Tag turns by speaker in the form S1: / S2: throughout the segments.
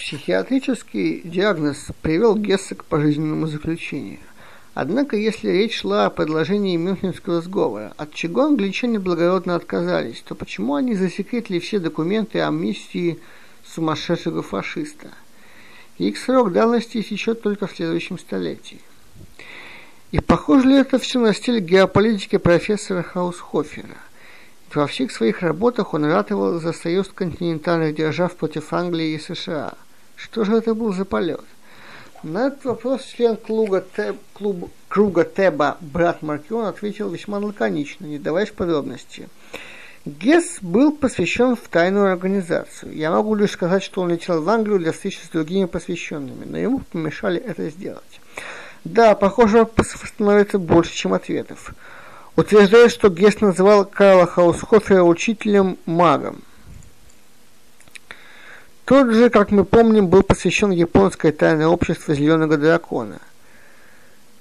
S1: Психиатрический диагноз привел Гесса к пожизненному заключению. Однако, если речь шла о предложении Мюнхенского сговора, от чего англичане благородно отказались, то почему они засекретили все документы о миссии сумасшедшего фашиста? Их срок давности истечет только в следующем столетии. И похоже ли это все на стиль геополитики профессора Хаусхофера? Во всех своих работах он ратовал за союз континентальных держав против Англии и США – что же это был за полет? На этот вопрос член клуба, Теб, клуб, круга Теба брат Маркион ответил весьма лаконично, не давая подробности. Гесс был посвящен в тайную организацию. Я могу лишь сказать, что он летел в Англию для встречи с другими посвященными, но ему помешали это сделать. Да, похоже, вопросов становится больше, чем ответов. Утверждает, что Гесс называл Карла Хаусхофера учителем-магом. Тот же, как мы помним, был посвящен японское тайное общество Зеленого Дракона.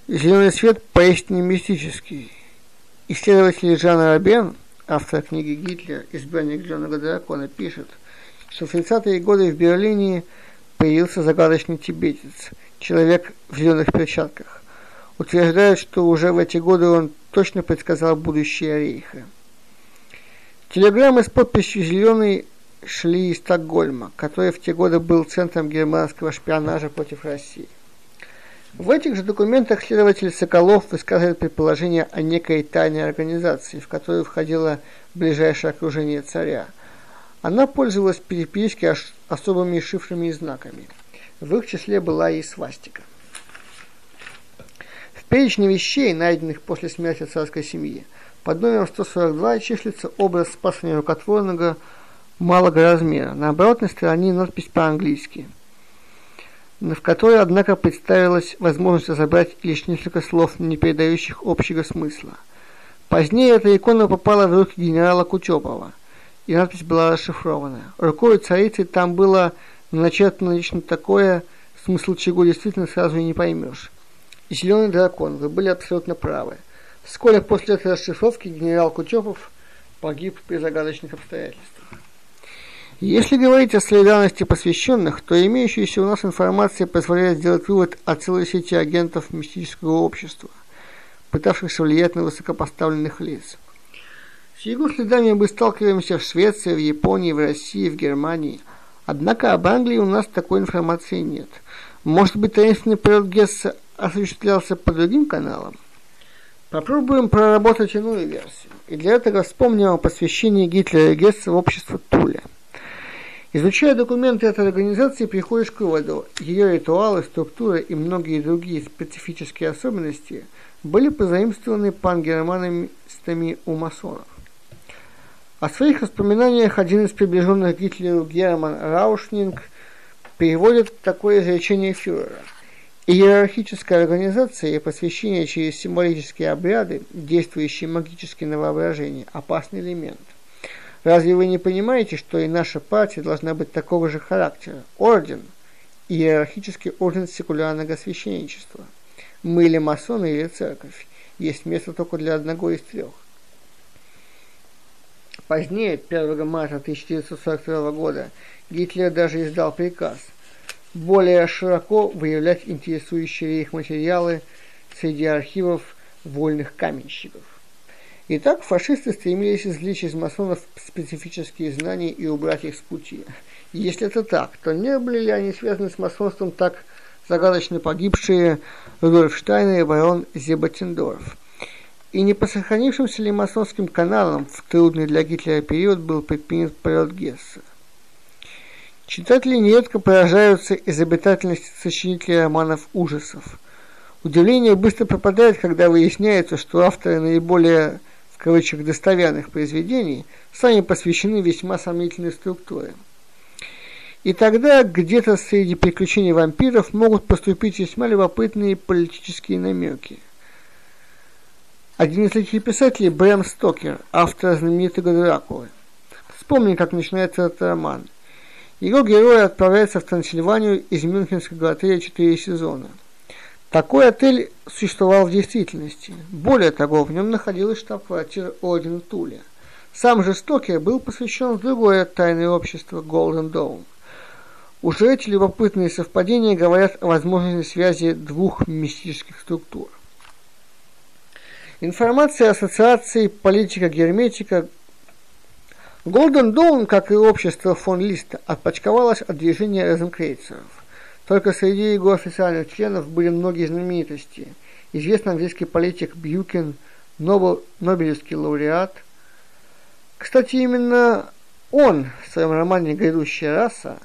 S1: Зеленый свет поистине мистический. Исследователь Жанна Робен, автор книги «Гитлер. Избранник Зеленого Дракона», пишет, что в 30-е годы в Берлине появился загадочный тибетец, человек в зеленых перчатках. Утверждают, что уже в эти годы он точно предсказал будущее Рейха. Телеграммы с подписью «Зеленый» шли из Стокгольма, который в те годы был центром германского шпионажа против России. В этих же документах следователь Соколов высказывает предположение о некой тайной организации, в которую входило ближайшее окружение царя. Она пользовалась перепиской особыми шифрами и знаками. В их числе была и свастика. В перечне вещей, найденных после смерти царской семьи, под номером 142 числится образ спасения рукотворного малого размера. На оборотной стороне надпись по-английски, в которой, однако, представилась возможность разобрать лишь несколько слов, не передающих общего смысла. Позднее эта икона попала в руки генерала Кутепова, и надпись была расшифрована. Рукой царицы там было начертано лично такое, смысл чего действительно сразу и не поймешь. Зеленый дракон, вы были абсолютно правы. Вскоре после этой расшифровки генерал Кутепов погиб при загадочных обстоятельствах. Если говорить о солидарности посвященных, то имеющаяся у нас информация позволяет сделать вывод о целой сети агентов мистического общества, пытавшихся влиять на высокопоставленных лиц. С его следами мы сталкиваемся в Швеции, в Японии, в России, в Германии. Однако об Англии у нас такой информации нет. Может быть, таинственный полет Гесса осуществлялся по другим каналам? Попробуем проработать иную версию. И для этого вспомним о посвящении Гитлера и Гесса в общество Туля. Изучая документы этой организации, приходишь к выводу, ее ритуалы, структура и многие другие специфические особенности были позаимствованы пангерманистами у масонов. О своих воспоминаниях один из приближенных Гитлеру Герман Раушнинг переводит такое изречение фюрера. Иерархическая организация и посвящение через символические обряды, действующие магически на воображение, опасный элемент – Разве вы не понимаете, что и наша партия должна быть такого же характера? Орден – иерархический орден секулярного священничества. Мы или масоны, или церковь. Есть место только для одного из трех. Позднее, 1 марта 1942 года, Гитлер даже издал приказ более широко выявлять интересующие их материалы среди архивов вольных каменщиков. Итак, фашисты стремились извлечь из масонов специфические знания и убрать их с пути. И если это так, то не были ли они связаны с масонством так загадочно погибшие Рудольф Штайнер и барон Зебатендорф? И не по сохранившимся ли масонским каналам в трудный для Гитлера период был предпринят полет Гесса? Читатели нередко поражаются изобретательности сочинителя романов ужасов. Удивление быстро пропадает, когда выясняется, что авторы наиболее кавычках достоверных произведений сами посвящены весьма сомнительной структуре. И тогда где-то среди приключений вампиров могут поступить весьма любопытные политические намеки. Один из таких писателей Брэм Стокер, автор знаменитого Дракулы. Вспомни, как начинается этот роман. Его герой отправляется в Трансильванию из Мюнхенского отеля четыре сезона – такой отель существовал в действительности. Более того, в нем находилась штаб-квартира Ордена Туля. Сам же Стокер был посвящен другое тайное общество Golden Dawn. Уже эти любопытные совпадения говорят о возможности связи двух мистических структур. Информация ассоциации политика-герметика Голден Dawn, как и общество фон Листа, отпочковалось от движения розенкрейцеров. Только среди его официальных членов были многие знаменитости. Известный английский политик Бьюкин, Нобел, Нобелевский лауреат. Кстати, именно он в своем романе «Грядущая раса»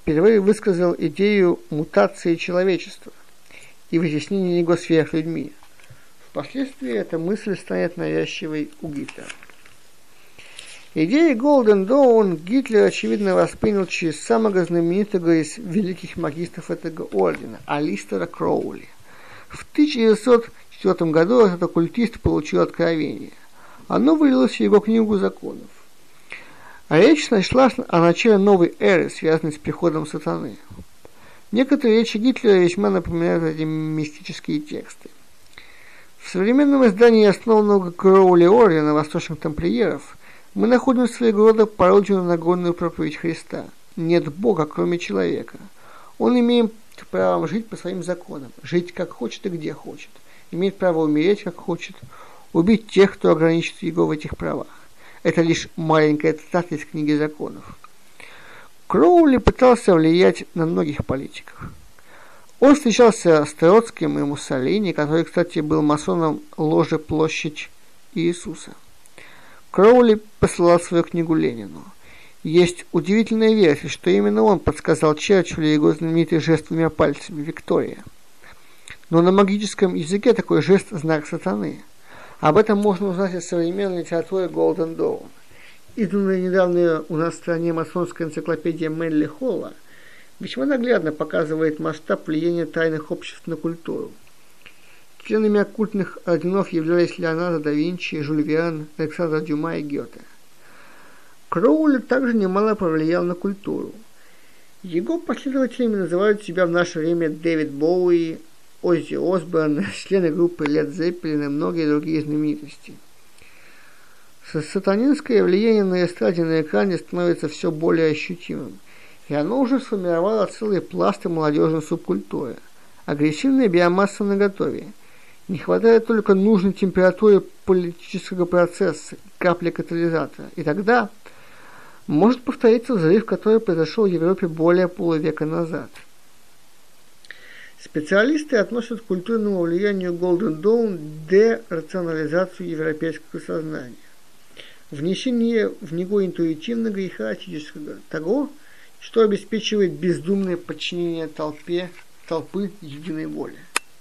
S1: впервые высказал идею мутации человечества и вытеснения его сверхлюдьми. Впоследствии эта мысль станет навязчивой у Гитлера. Идеи Голден Доун Гитлер, очевидно, воспринял через самого знаменитого из великих магистров этого ордена, Алистера Кроули. В 1904 году этот оккультист получил откровение. Оно вылилось в его книгу законов. А речь шла о начале новой эры, связанной с приходом сатаны. Некоторые речи Гитлера весьма напоминают эти мистические тексты. В современном издании основанного Кроули Ордена Восточных Тамплиеров мы находим своего рода пародию на нагонную проповедь Христа. Нет Бога, кроме человека. Он имеет право жить по своим законам, жить как хочет и где хочет. Имеет право умереть как хочет, убить тех, кто ограничит его в этих правах. Это лишь маленькая цитата из книги законов. Кроули пытался влиять на многих политиков. Он встречался с Троцким и Муссолини, который, кстати, был масоном ложи «Площадь Иисуса». Кроули посылал свою книгу Ленину. Есть удивительная версия, что именно он подсказал Черчиллю его знаменитый жест двумя пальцами «Виктория». Но на магическом языке такой жест – знак сатаны. Об этом можно узнать из современной литературы Golden Dawn. Изданная недавно у нас в стране масонская энциклопедия Мэнли Холла – весьма наглядно показывает масштаб влияния тайных обществ на культуру. Членами оккультных орденов являлись Леонардо да Винчи, Жюль Верн, Александр Дюма и Гёте. Кроули также немало повлиял на культуру. Его последователями называют себя в наше время Дэвид Боуи, Оззи Осборн, члены группы Led Zeppelin и многие другие знаменитости. Сатанинское влияние на эстраде на экране становится все более ощутимым – и оно уже сформировало целые пласты молодежной субкультуры. Агрессивная биомасса наготове. Не хватает только нужной температуры политического процесса, капли катализатора. И тогда может повториться взрыв, который произошел в Европе более полувека назад. Специалисты относят к культурному влиянию Golden Dawn дерационализацию европейского сознания, внесение в него интуитивного и хаотического, того, что обеспечивает бездумное подчинение толпе, толпы единой воле.